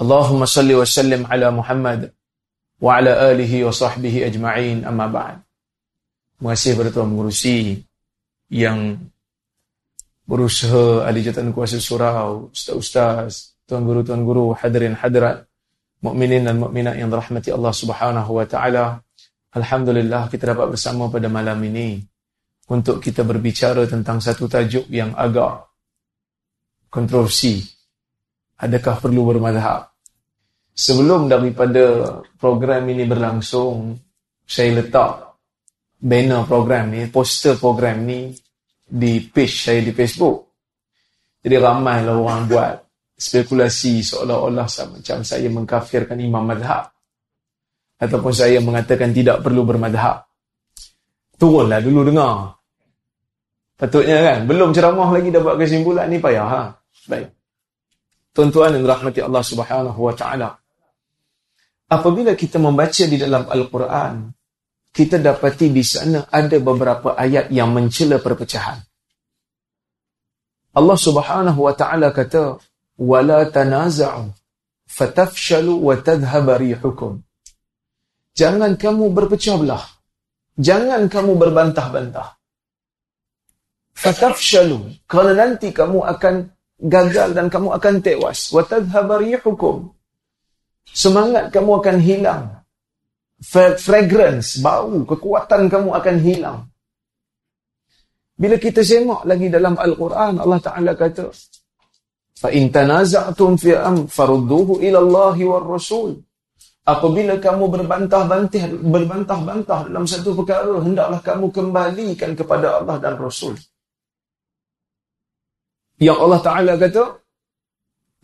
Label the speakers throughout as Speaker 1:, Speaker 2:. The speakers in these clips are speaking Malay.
Speaker 1: اللهم صل وسلم على محمد وعلى آله وصحبه أجمعين أما بعد Terima kasih kepada Tuan Mengurusi yang berusaha ahli jatuhan kuasa surau, ustaz-ustaz, tuan guru-tuan guru, hadirin hadirat, mukminin dan mukminat yang dirahmati Allah Subhanahu wa taala. Alhamdulillah kita dapat bersama pada malam ini untuk kita berbicara tentang satu tajuk yang agak kontroversi. Adakah perlu bermadhab? Sebelum daripada program ini berlangsung, saya letak banner program ni, poster program ni di page saya di Facebook. Jadi ramailah orang buat spekulasi seolah-olah macam saya mengkafirkan imam madhab. Ataupun saya mengatakan tidak perlu bermadhab. Turunlah dulu dengar. Patutnya kan, belum ceramah lagi dah buat kesimpulan ni payah ha. Baik. Tuan-tuan yang rahmati Allah Subhanahu wa taala. Apabila kita membaca di dalam Al-Quran, kita dapati di sana ada beberapa ayat yang mencela perpecahan. Allah Subhanahu wa taala kata, "Wala tanaza'u fatafshalu wa tadhhab rihukum." Jangan kamu berpecah belah. Jangan kamu berbantah-bantah. Fatafshalu, kerana nanti kamu akan gagal dan kamu akan tewas. Wa tadhhab rihukum Semangat kamu akan hilang fragrance, bau, kekuatan kamu akan hilang. Bila kita semak lagi dalam Al-Quran, Allah Ta'ala kata, فَإِن تَنَازَعْتُمْ فِي أَمْ فَرُدُّوهُ إِلَى اللَّهِ وَالرَّسُولِ Apabila kamu berbantah-bantah berbantah-bantah dalam satu perkara, hendaklah kamu kembalikan kepada Allah dan Rasul. Yang Allah Ta'ala kata,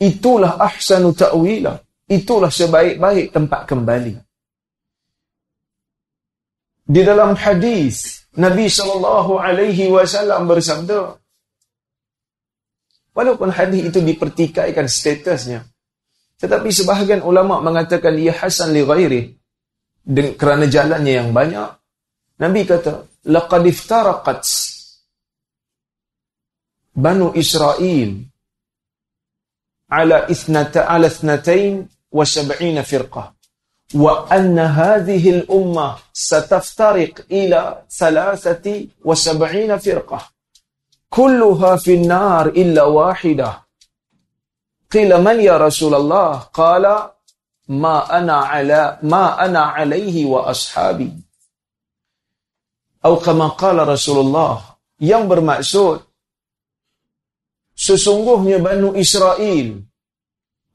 Speaker 1: itulah ahsanu ta'wila. Itulah sebaik-baik tempat kembali. Di dalam hadis Nabi sallallahu alaihi wasallam bersabda Walaupun hadis itu dipertikaikan statusnya tetapi sebahagian ulama mengatakan ia hasan li ghairi kerana jalannya yang banyak Nabi kata laqad iftaraqat Banu Israel ala ithnata ala ithnatain sab'ina firqah وأن هذه الأمة ستفترق إلى ثلاثة وسبعين فرقة. كلها في النار إلا واحدة. قيل من يا رسول الله؟ قال ما أنا على ما أنا عليه وأصحابي. أو كما قال رسول الله yang bermaksud sesungguhnya Banu Israel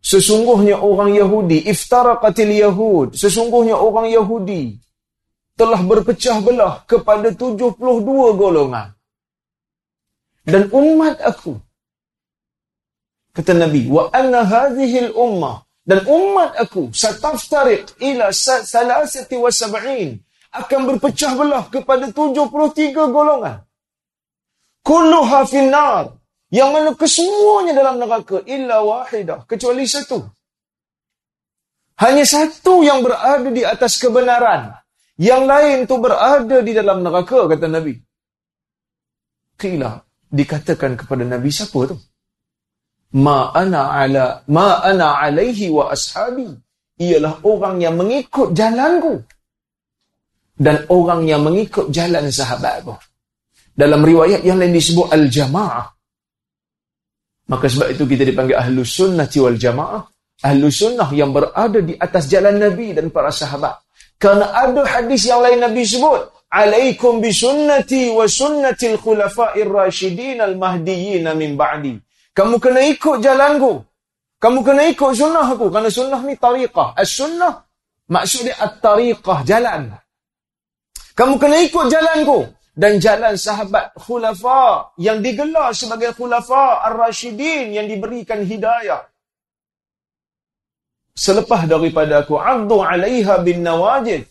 Speaker 1: Sesungguhnya orang Yahudi, iftaraqatil Yahud, sesungguhnya orang Yahudi telah berpecah belah kepada 72 golongan. Dan umat aku, kata Nabi, wa anna hadhihi ummah dan umat aku sataftariq ila salasati wa sab'in akan berpecah belah kepada 73 golongan. Kulluha finnar yang mana kesemuanya dalam neraka illa wahidah kecuali satu. Hanya satu yang berada di atas kebenaran. Yang lain tu berada di dalam neraka kata nabi. Qila dikatakan kepada nabi siapa tu? Ma ana ala ma ana alaihi wa ashabi. Ialah orang yang mengikut jalanku. Dan orang yang mengikut jalan sahabatku. Dalam riwayat yang lain disebut al-jamaah Maka sebab itu kita dipanggil ahlu sunnah wal jamaah. Ahlu sunnah yang berada di atas jalan Nabi dan para sahabat. Kerana ada hadis yang lain Nabi sebut. Alaikum bi sunnati wa sunnatil khulafa'ir rasyidin al-mahdiyyin min ba'di. Kamu kena ikut jalanku. Kamu kena ikut sunnah aku. Kerana sunnah ni tariqah. As-sunnah maksudnya at-tariqah, jalan. Kamu kena ikut jalanku dan jalan sahabat khulafa yang digelar sebagai khulafa ar-rasyidin yang diberikan hidayah. selepas daripada aku addu alaiha bin nawajid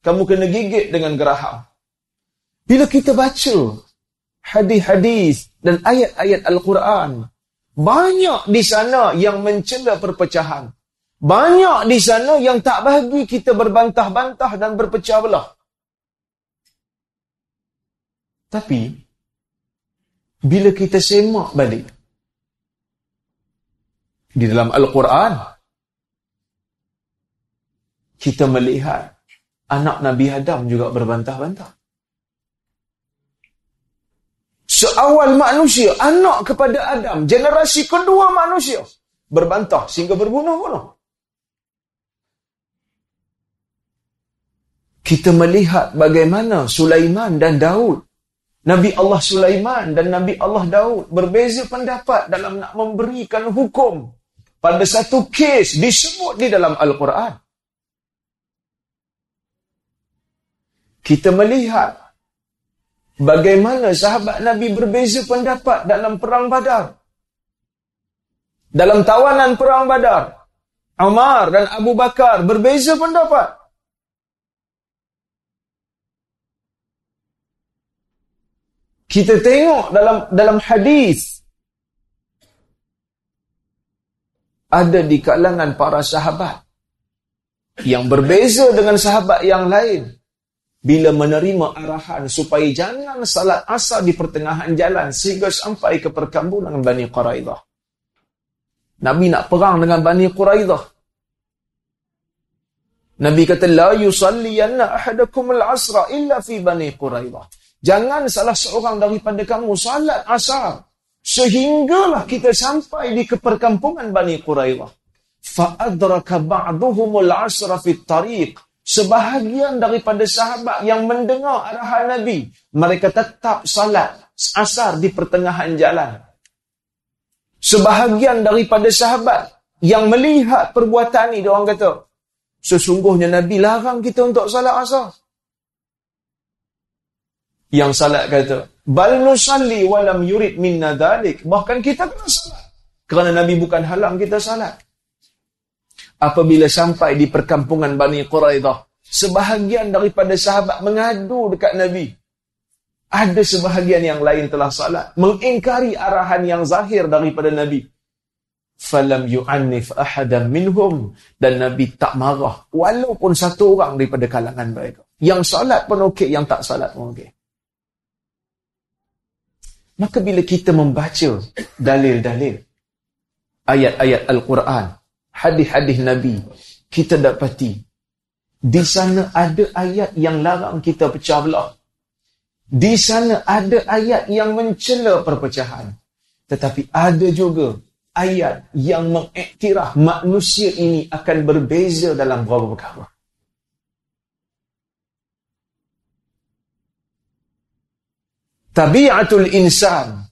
Speaker 1: kamu kena gigit dengan geraham bila kita baca hadis-hadis dan ayat-ayat Al-Quran banyak di sana yang mencela perpecahan. Banyak di sana yang tak bagi kita berbantah-bantah dan berpecah belah tapi bila kita semak balik di dalam Al-Quran kita melihat anak Nabi Adam juga berbantah-bantah. Seawal manusia, anak kepada Adam, generasi kedua manusia, berbantah sehingga berbunuh-bunuh. Kita melihat bagaimana Sulaiman dan Daud, Nabi Allah Sulaiman dan Nabi Allah Daud berbeza pendapat dalam nak memberikan hukum pada satu kes disebut di dalam Al-Quran. kita melihat bagaimana sahabat Nabi berbeza pendapat dalam perang Badar. Dalam tawanan perang Badar, Umar dan Abu Bakar berbeza pendapat. Kita tengok dalam dalam hadis ada di kalangan para sahabat yang berbeza dengan sahabat yang lain bila menerima arahan supaya jangan salat asar di pertengahan jalan sehingga sampai ke perkampungan Bani Quraidah. Nabi nak perang dengan Bani Quraidah. Nabi kata la yusalliyanna ahadakum al-asra illa fi Bani Quraidah. Jangan salah seorang daripada kamu salat asar sehinggalah kita sampai di perkampungan Bani Quraidah. Fa adraka ba'dhum al-asra fi tariq sebahagian daripada sahabat yang mendengar arahan Nabi, mereka tetap salat asar di pertengahan jalan. Sebahagian daripada sahabat yang melihat perbuatan ini, dia orang kata, sesungguhnya Nabi larang kita untuk salat asar. Yang salat kata, bal nusalli walam yurid minna dalik. Bahkan kita kena salat. Kerana Nabi bukan halang kita salat apabila sampai di perkampungan Bani Quraidah, sebahagian daripada sahabat mengadu dekat Nabi. Ada sebahagian yang lain telah salat, mengingkari arahan yang zahir daripada Nabi. Falam yu'annif ahadan minhum. Dan Nabi tak marah, walaupun satu orang daripada kalangan mereka. Yang salat pun okey, yang tak salat pun okey. Maka bila kita membaca dalil-dalil, ayat-ayat Al-Quran, hadis-hadis Nabi, kita dapati di sana ada ayat yang larang kita pecah belah. Di sana ada ayat yang mencela perpecahan. Tetapi ada juga ayat yang mengiktiraf manusia ini akan berbeza dalam beberapa perkara. Tabiatul insan.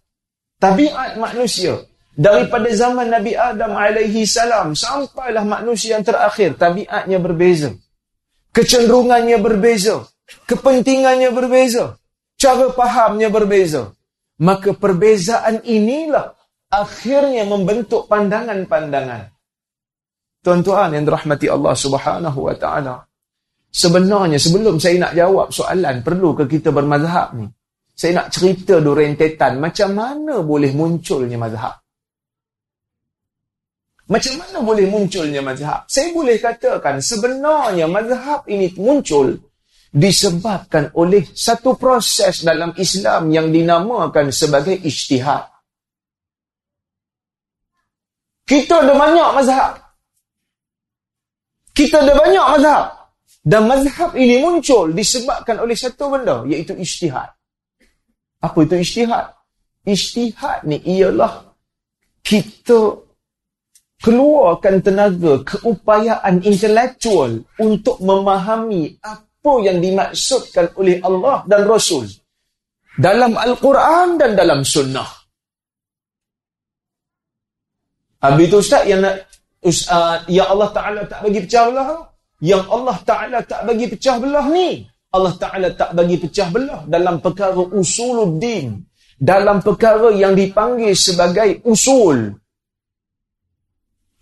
Speaker 1: Tabiat manusia. Daripada zaman Nabi Adam alaihi salam sampailah manusia yang terakhir tabiatnya berbeza. Kecenderungannya berbeza. Kepentingannya berbeza. Cara fahamnya berbeza. Maka perbezaan inilah akhirnya membentuk pandangan-pandangan. Tuan-tuan yang dirahmati Allah Subhanahu wa taala sebenarnya sebelum saya nak jawab soalan perlu ke kita bermazhab ni saya nak cerita dulu rentetan macam mana boleh munculnya mazhab macam mana boleh munculnya mazhab? Saya boleh katakan sebenarnya mazhab ini muncul disebabkan oleh satu proses dalam Islam yang dinamakan sebagai ijtihad. Kita ada banyak mazhab. Kita ada banyak mazhab. Dan mazhab ini muncul disebabkan oleh satu benda, iaitu ijtihad. Apa itu ijtihad? Ijtihad ni ialah kita keluarkan tenaga keupayaan intelektual untuk memahami apa yang dimaksudkan oleh Allah dan Rasul dalam Al-Quran dan dalam Sunnah. Habis itu Ustaz yang nak uh, ya Allah Ta'ala tak bagi pecah belah yang Allah Ta'ala tak bagi pecah belah ni Allah Ta'ala tak bagi pecah belah dalam perkara usuluddin dalam perkara yang dipanggil sebagai usul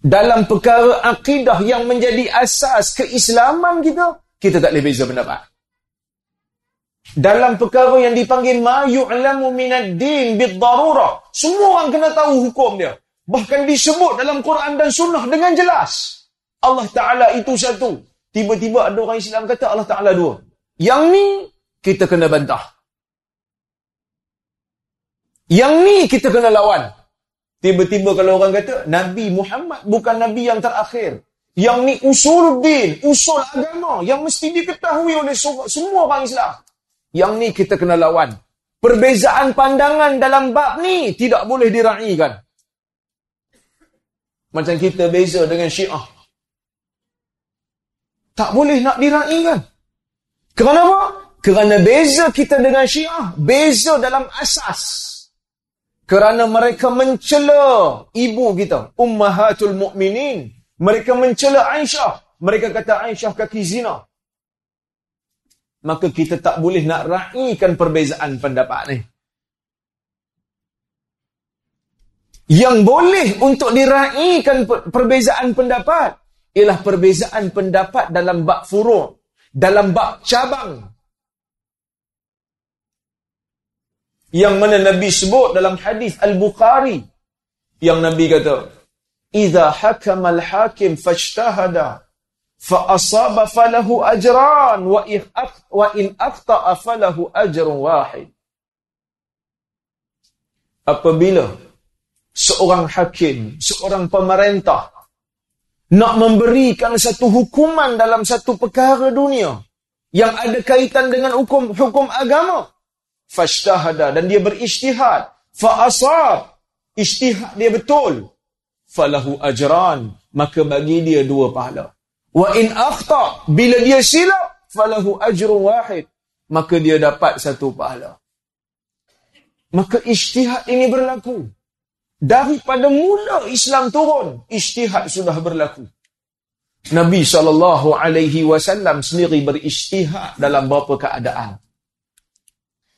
Speaker 1: dalam perkara akidah yang menjadi asas keislaman kita, kita tak boleh beza pendapat. Dalam perkara yang dipanggil ma yu'lamu minad din bid darurah, semua orang kena tahu hukum dia. Bahkan disebut dalam Quran dan sunnah dengan jelas. Allah Ta'ala itu satu. Tiba-tiba ada orang Islam kata Allah Ta'ala dua. Yang ni, kita kena bantah. Yang ni, kita kena lawan. Tiba-tiba kalau orang kata, Nabi Muhammad bukan Nabi yang terakhir. Yang ni usul din, usul agama yang mesti diketahui oleh semua orang Islam. Yang ni kita kena lawan. Perbezaan pandangan dalam bab ni tidak boleh diraihkan. Macam kita beza dengan syiah. Tak boleh nak diraihkan. Kerana apa? Kerana beza kita dengan syiah. Beza dalam asas. Kerana mereka mencela ibu kita. Ummahatul mu'minin. Mereka mencela Aisyah. Mereka kata Aisyah kaki zina. Maka kita tak boleh nak raikan perbezaan pendapat ni. Yang boleh untuk diraikan perbezaan pendapat ialah perbezaan pendapat dalam bab furu' dalam bab cabang yang mana Nabi sebut dalam hadis Al-Bukhari yang Nabi kata "Idza hakama al-hakim fajtahada fa asaba falahu ajran wa in wa in akhta'a falahu ajrun wahid." Apabila seorang hakim, seorang pemerintah nak memberikan satu hukuman dalam satu perkara dunia yang ada kaitan dengan hukum hukum agama, fashtahada dan dia beristihad fa asab istihad dia betul. Falahu ajran maka bagi dia dua pahala. Wa in akhta bila dia silap falahu ajrun wahid maka dia dapat satu pahala. Maka istihad ini berlaku daripada mula Islam turun istihad sudah berlaku Nabi sallallahu alaihi wasallam sendiri beristihad dalam beberapa keadaan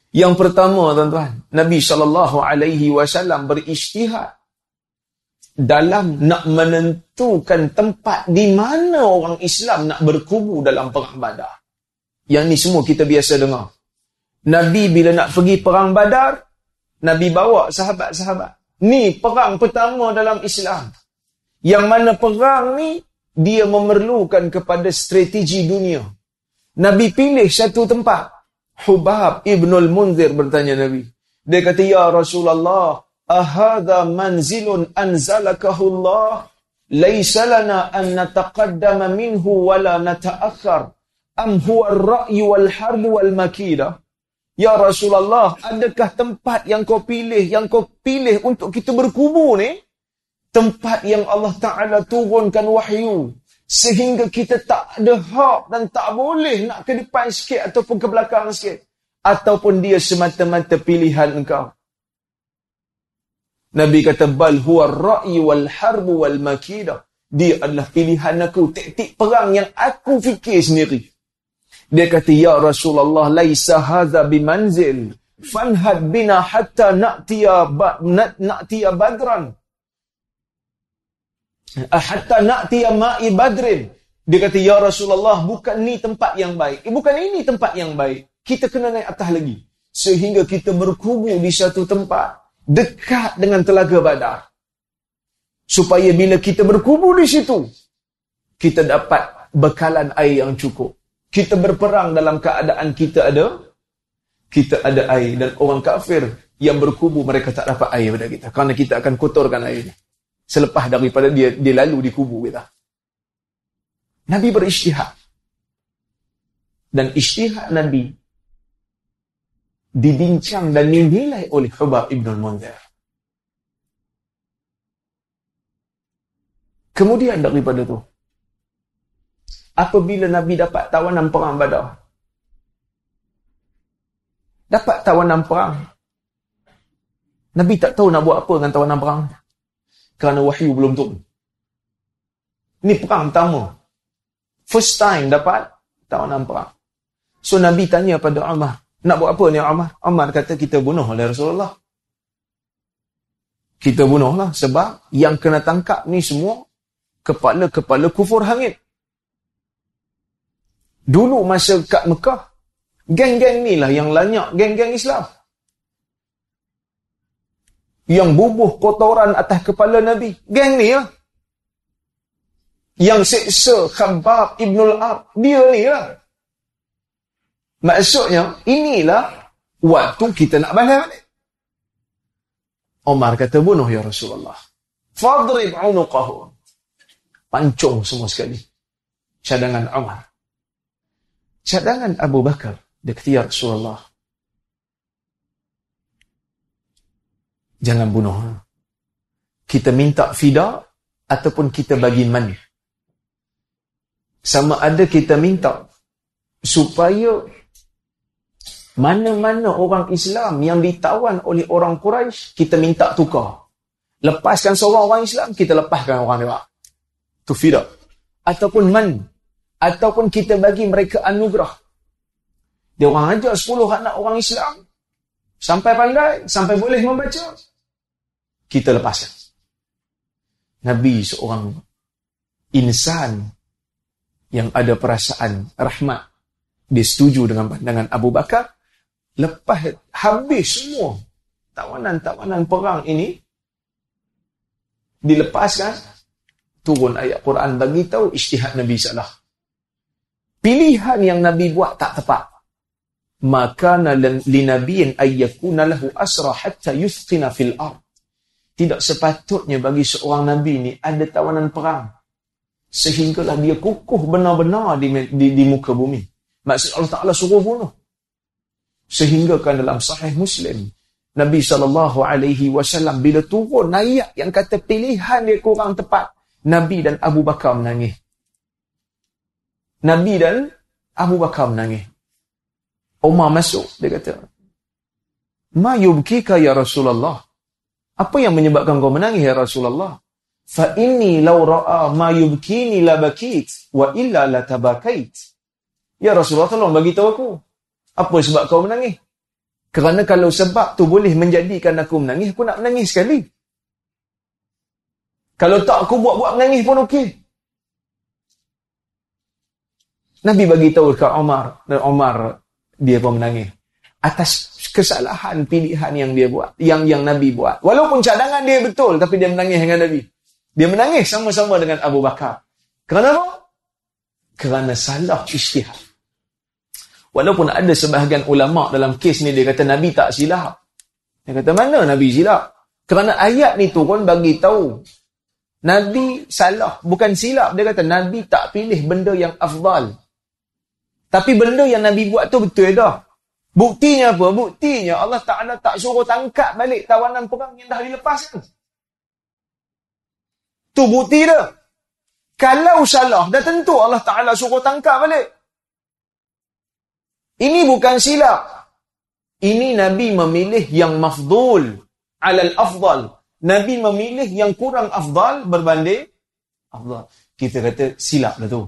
Speaker 1: yang pertama tuan-tuan, Nabi sallallahu alaihi wasallam beristihad dalam nak menentukan tempat di mana orang Islam nak berkubu dalam perang Badar. Yang ni semua kita biasa dengar. Nabi bila nak pergi perang Badar, Nabi bawa sahabat-sahabat. Ni perang pertama dalam Islam. Yang mana perang ni dia memerlukan kepada strategi dunia. Nabi pilih satu tempat Hubab ibnul Munzir bertanya Nabi. Dia kata, Ya Rasulullah, ahada manzilun anzalakahu Allah, laysa lana an nataqaddama minhu wala nata'akhar, am huwa ar-ra'yu wal harbu wal makida. Ya Rasulullah, adakah tempat yang kau pilih, yang kau pilih untuk kita berkubur ni? Tempat yang Allah Ta'ala turunkan wahyu. Sehingga kita tak ada hak dan tak boleh nak ke depan sikit ataupun ke belakang sikit. Ataupun dia semata-mata pilihan engkau. Nabi kata bal huwa ra'i wal harbu wal makida dia adalah pilihan aku. Taktik perang yang aku fikir sendiri dia kata ya Rasulullah laisa hadza bimanzil fanhad bina hatta na'tiya ba, na'tiya badran Ah, hatta na'ti ma'i badrin. Dia kata, Ya Rasulullah, bukan ni tempat yang baik. Eh, bukan ini tempat yang baik. Kita kena naik atas lagi. Sehingga kita berkubu di satu tempat. Dekat dengan telaga badar. Supaya bila kita berkubu di situ, kita dapat bekalan air yang cukup. Kita berperang dalam keadaan kita ada, kita ada air. Dan orang kafir yang berkubu, mereka tak dapat air pada kita. Kerana kita akan kotorkan airnya selepas daripada dia dia lalu di kubur kita. Nabi beristihad. Dan istihad Nabi dibincang dan dinilai oleh Hubab Ibn Munzir. Kemudian daripada tu, apabila Nabi dapat tawanan perang badar, dapat tawanan perang, Nabi tak tahu nak buat apa dengan tawanan perang kerana wahyu belum turun. Ini perang pertama. First time dapat tawanan perang. So Nabi tanya pada Umar, nak buat apa ni Umar? Umar kata kita bunuh oleh Rasulullah. Kita bunuhlah sebab yang kena tangkap ni semua kepala-kepala kufur hangit. Dulu masa kat Mekah, geng-geng ni lah yang lanyak geng-geng Islam. Yang bubuh kotoran atas kepala Nabi. Geng ni lah. Yang seksa Khabab Ibnul Ar. Dia ni lah. Maksudnya, inilah waktu kita nak balas balik. Omar kata, bunuh ya Rasulullah. Fadrib unuqahu. Pancung semua sekali. Cadangan Omar cadangan Abu Bakar dia kata ya Rasulullah. Jangan bunuh. Kita minta fida ataupun kita bagi man sama ada kita minta supaya mana-mana orang Islam yang ditawan oleh orang Quraisy kita minta tukar. Lepaskan seorang orang Islam kita lepaskan orang dia tu fida. Ataupun man ataupun kita bagi mereka anugerah. Dia orang ajar 10 anak orang Islam sampai pandai, sampai boleh membaca. Kita lepaskan. Nabi seorang insan yang ada perasaan rahmat. Dia setuju dengan pandangan Abu Bakar. Lepas habis semua tawanan-tawanan perang ini dilepaskan turun ayat Quran bagi tahu isytihad Nabi salah pilihan yang Nabi buat tak tepat. Maka li nabiyin ayyakuna lahu asra hatta yuthqina fil ard. Tidak sepatutnya bagi seorang nabi ni ada tawanan perang sehinggalah dia kukuh benar-benar di, di, di muka bumi. Maksud Allah Taala suruh bunuh. Sehingga kan dalam sahih Muslim Nabi sallallahu alaihi wasallam bila turun ayat yang kata pilihan dia kurang tepat, Nabi dan Abu Bakar menangis. Nabi dan Abu Bakar menangis. Umar masuk, dia kata, Ma yubkika ya Rasulullah. Apa yang menyebabkan kau menangis ya Rasulullah? Fa inni law ra'a ma yubkini la bakit wa illa la tabakait. Ya Rasulullah tolong bagi tahu aku. Apa sebab kau menangis? Kerana kalau sebab tu boleh menjadikan aku menangis, aku nak menangis sekali. Kalau tak aku buat-buat menangis pun okey. Nabi bagi tahu dekat Omar dan Omar dia pun menangis atas kesalahan pilihan yang dia buat, yang yang Nabi buat. Walaupun cadangan dia betul tapi dia menangis dengan Nabi. Dia menangis sama-sama dengan Abu Bakar. Kenapa? Kerana salah isytihad. Walaupun ada sebahagian ulama dalam kes ni dia kata Nabi tak silap. Dia kata mana Nabi silap? Kerana ayat ni turun bagi tahu Nabi salah, bukan silap. Dia kata Nabi tak pilih benda yang afdal. Tapi benda yang Nabi buat tu betul dah. Buktinya apa? Buktinya Allah Ta'ala tak suruh tangkap balik tawanan perang yang dah dilepaskan. Tu bukti dia. Kalau salah, dah tentu Allah Ta'ala suruh tangkap balik. Ini bukan silap. Ini Nabi memilih yang mafdul alal afdal. Nabi memilih yang kurang afdal berbanding afdal. Kita kata silap lah tu.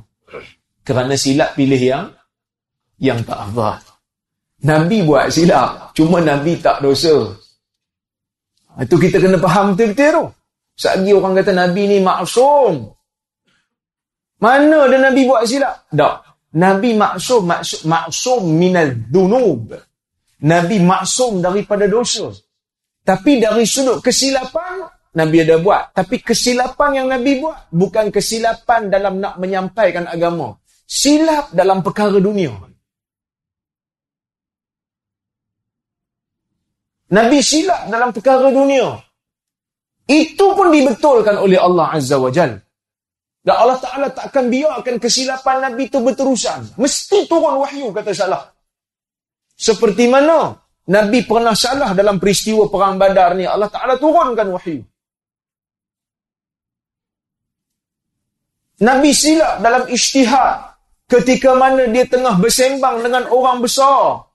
Speaker 1: Kerana silap pilih yang yang tak afdal. Nabi buat silap, cuma Nabi tak dosa. Itu kita kena faham betul-betul tu. Sagi orang kata Nabi ni maksum. Mana ada Nabi buat silap? Tak. Nabi maksum, maksum, maksum minal dunub. Nabi maksum daripada dosa. Tapi dari sudut kesilapan, Nabi ada buat. Tapi kesilapan yang Nabi buat, bukan kesilapan dalam nak menyampaikan agama. Silap dalam perkara dunia. Nabi silap dalam perkara dunia. Itu pun dibetulkan oleh Allah Azza wa Jal. Dan Allah Ta'ala takkan biarkan kesilapan Nabi itu berterusan. Mesti turun wahyu, kata salah. Seperti mana Nabi pernah salah dalam peristiwa perang badar ni. Allah Ta'ala turunkan wahyu. Nabi silap dalam isytihad ketika mana dia tengah bersembang dengan orang besar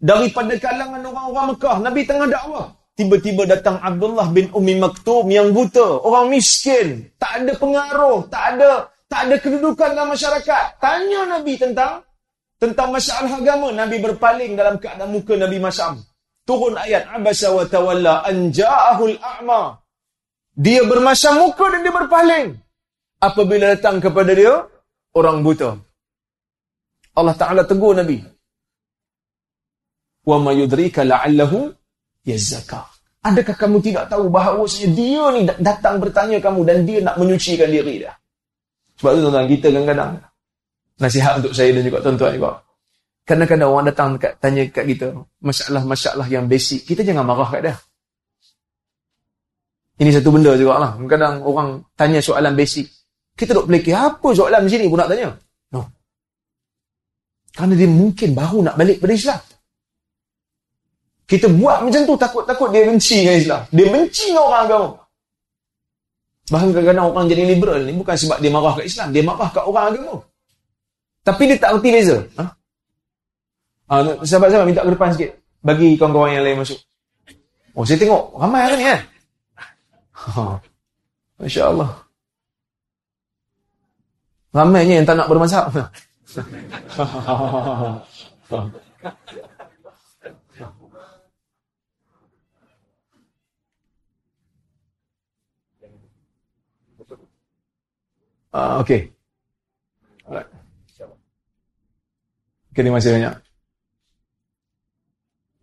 Speaker 1: daripada kalangan orang-orang Mekah. Nabi tengah dakwah. Tiba-tiba datang Abdullah bin Umi Maktum yang buta. Orang miskin. Tak ada pengaruh. Tak ada tak ada kedudukan dalam masyarakat. Tanya Nabi tentang tentang masalah agama. Nabi berpaling dalam keadaan muka Nabi Masam. Turun ayat Abasa wa tawalla anja'ahul a'ma. Dia bermasam muka dan dia berpaling. apabila datang kepada dia orang buta. Allah Taala tegur Nabi. Wa may yudrika la'allahu yazakka. Adakah kamu tidak tahu bahawa dia ni datang bertanya kamu dan dia nak menyucikan diri dia? Sebab tu tuan-tuan kita kadang-kadang nasihat untuk saya dan juga tuan-tuan juga. Kadang-kadang orang datang dekat, tanya kat kita masalah-masalah yang basic. Kita jangan marah kat dia. Ini satu benda juga lah. Kadang orang tanya soalan basic. Kita duk pelik, apa soalan di sini pun nak tanya? No. Kerana dia mungkin baru nak balik pada Islam. Kita buat macam tu takut-takut dia benci dengan Islam. Dia benci dengan orang agama. Bahkan kadang-kadang orang jadi liberal ni bukan sebab dia marah kat Islam. Dia marah kat orang agama. Tapi dia tak erti beza. Ha? Ha, sahabat-sahabat minta ke depan sikit. Bagi kawan-kawan yang lain masuk. Oh, saya tengok. Ramai hari ni kan? Ha. Masya Allah. Ramainya yang tak nak bermasak. Okay. Alright. Okay, terima kasih banyak.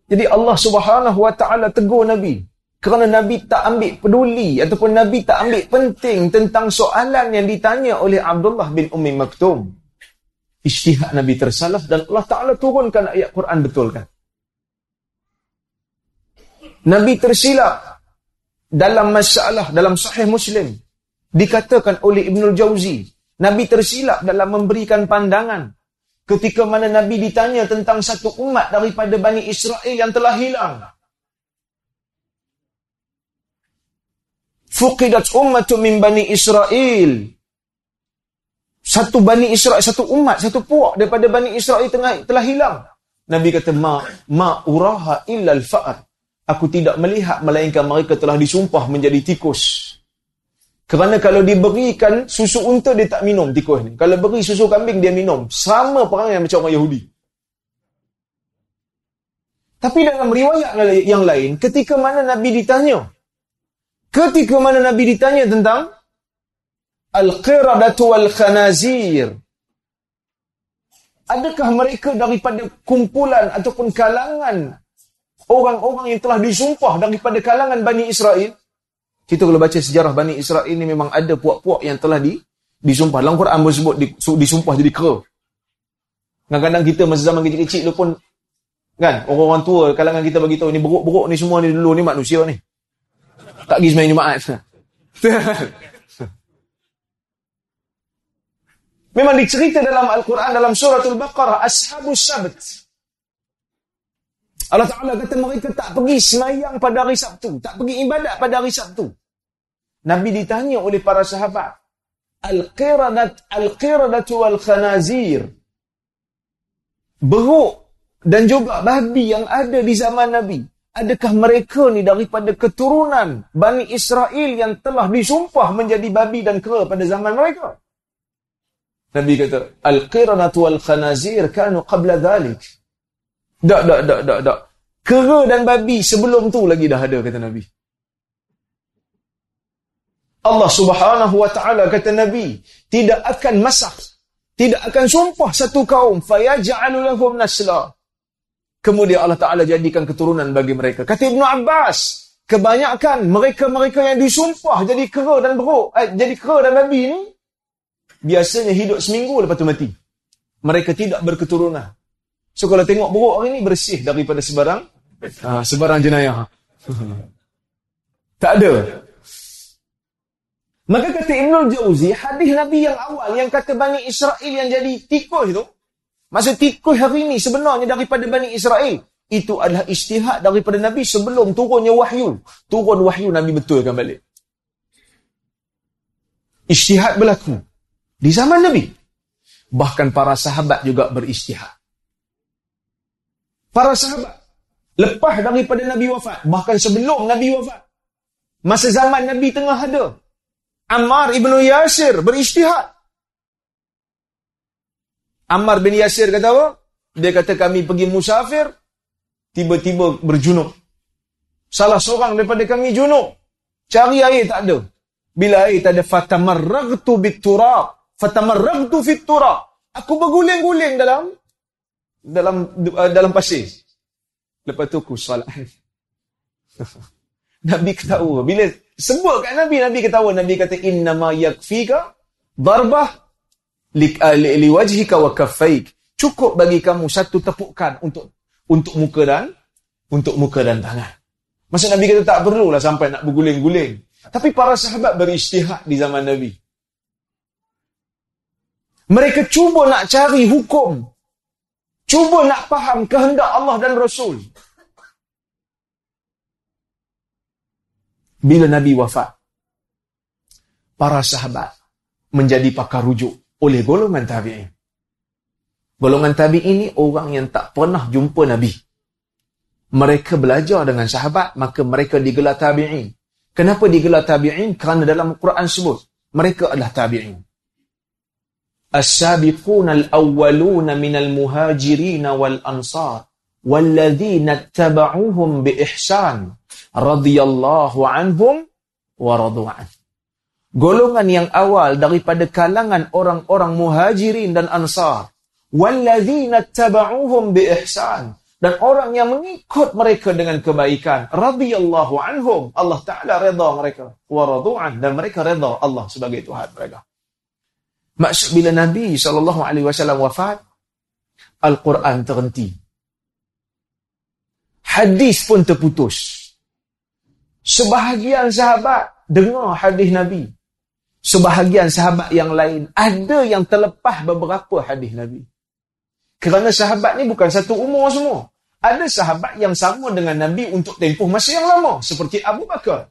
Speaker 1: Jadi Allah subhanahu wa ta'ala tegur Nabi. Kerana Nabi tak ambil peduli ataupun Nabi tak ambil penting tentang soalan yang ditanya oleh Abdullah bin Ummi Maktum. Isytihad Nabi tersalah dan Allah Ta'ala turunkan ayat Quran betulkan. Nabi tersilap dalam masalah, dalam sahih Muslim. Dikatakan oleh Ibnul Jauzi. Nabi tersilap dalam memberikan pandangan. Ketika mana Nabi ditanya tentang satu umat daripada Bani Israel yang telah hilang. fuqidat ummatun min bani Israel. Satu bani Israel, satu umat, satu puak daripada bani Israel tengah telah hilang. Nabi kata ma ma uraha illa al-fa'r. Aku tidak melihat melainkan mereka telah disumpah menjadi tikus. Kerana kalau diberikan susu unta dia tak minum tikus ni. Kalau beri susu kambing dia minum. Sama perangai macam orang Yahudi. Tapi dalam riwayat yang lain, ketika mana Nabi ditanya, Ketika mana Nabi ditanya tentang Al-Qiradatu wal-Khanazir. Adakah mereka daripada kumpulan ataupun kalangan orang-orang yang telah disumpah daripada kalangan Bani Israel? Kita kalau baca sejarah Bani Israel ini memang ada puak-puak yang telah di, disumpah. Dalam Quran pun sebut di, disumpah jadi kera. Kadang-kadang kita masa zaman kecil-kecil tu pun kan orang-orang tua kalangan kita bagi tahu ni beruk-beruk ni semua ni dulu ni manusia ni. Tak pergi semayang Jumaat. Memang dicerita dalam Al-Quran, dalam suratul Baqarah, Ashabus Sabt. Allah Ta'ala kata mereka tak pergi semayang pada hari Sabtu. Tak pergi ibadat pada hari Sabtu. Nabi ditanya oleh para sahabat. Al-Qiradat, Al-Qiradatu wal-Khanazir. Beruk dan juga babi yang ada di zaman Nabi. Adakah mereka ni daripada keturunan Bani Israel yang telah disumpah menjadi babi dan kera pada zaman mereka? Nabi kata, Al-qiranatu wal-khanazir kanu qabla dhalik. Tak, tak, tak, tak, tak. Kera dan babi sebelum tu lagi dah ada, kata Nabi. Allah subhanahu wa ta'ala kata Nabi, tidak akan masak, tidak akan sumpah satu kaum, fayaja'alu lahum nasla. Kemudian Allah Ta'ala jadikan keturunan bagi mereka. Kata Ibn Abbas, kebanyakan mereka-mereka yang disumpah jadi kera dan beruk, eh, jadi kera dan babi ni, biasanya hidup seminggu lepas tu mati. Mereka tidak berketurunan. So kalau tengok beruk hari ni, bersih daripada sebarang, uh, sebarang jenayah. tak ada. Maka kata Ibn Jauzi, hadis Nabi yang awal yang kata Bani Israel yang jadi tikus itu, Masa tikus hari ini sebenarnya daripada Bani Israel. Itu adalah istihad daripada Nabi sebelum turunnya wahyu. Turun wahyu Nabi betulkan balik. Istihad berlaku. Di zaman Nabi. Bahkan para sahabat juga beristihad. Para sahabat. Lepas daripada Nabi wafat. Bahkan sebelum Nabi wafat. Masa zaman Nabi tengah ada. Ammar ibnu Yasir beristihad. Ammar bin Yasir kata apa? Dia kata kami pergi musafir, tiba-tiba berjunuk. Salah seorang daripada kami junuk. Cari air tak ada. Bila air tak ada fatamarragtu biturab. Fatamarragtu fit turab. Aku berguling-guling dalam dalam uh, dalam pasir. Lepas tu aku salat. Nabi ketawa. Bila sebut kat Nabi, Nabi ketawa. Nabi kata, Innama yakfika darbah li, uh, li, li wajhika wa kaffaik. Cukup bagi kamu satu tepukan untuk untuk muka dan untuk muka dan tangan. Masa Nabi kata tak perlulah sampai nak berguling-guling. Tapi para sahabat beristihad di zaman Nabi. Mereka cuba nak cari hukum. Cuba nak faham kehendak Allah dan Rasul. Bila Nabi wafat, para sahabat menjadi pakar rujuk oleh golongan tabi'in. Golongan tabi'in ini orang yang tak pernah jumpa Nabi. Mereka belajar dengan sahabat, maka mereka digelar tabi'in. Kenapa digelar tabi'in? Kerana dalam Quran sebut, mereka adalah tabi'in. As-sabiqun al-awwalun min al-muhajirin wal-ansar wal-ladhina taba'uhum bi-ihsan radhiyallahu anhum wa radu'an. Golongan yang awal daripada kalangan orang-orang muhajirin dan ansar. Wal-ladhina taba'uhum bi-ihsan dan orang yang mengikut mereka dengan kebaikan radhiyallahu anhum Allah taala redha mereka wa radu'an dan mereka redha Allah sebagai Tuhan mereka maksud bila nabi wasallam wafat al-Quran terhenti hadis pun terputus sebahagian sahabat dengar hadis nabi sebahagian sahabat yang lain ada yang terlepas beberapa hadis nabi kerana sahabat ni bukan satu umur semua ada sahabat yang sama dengan Nabi untuk tempoh masa yang lama. Seperti Abu Bakar.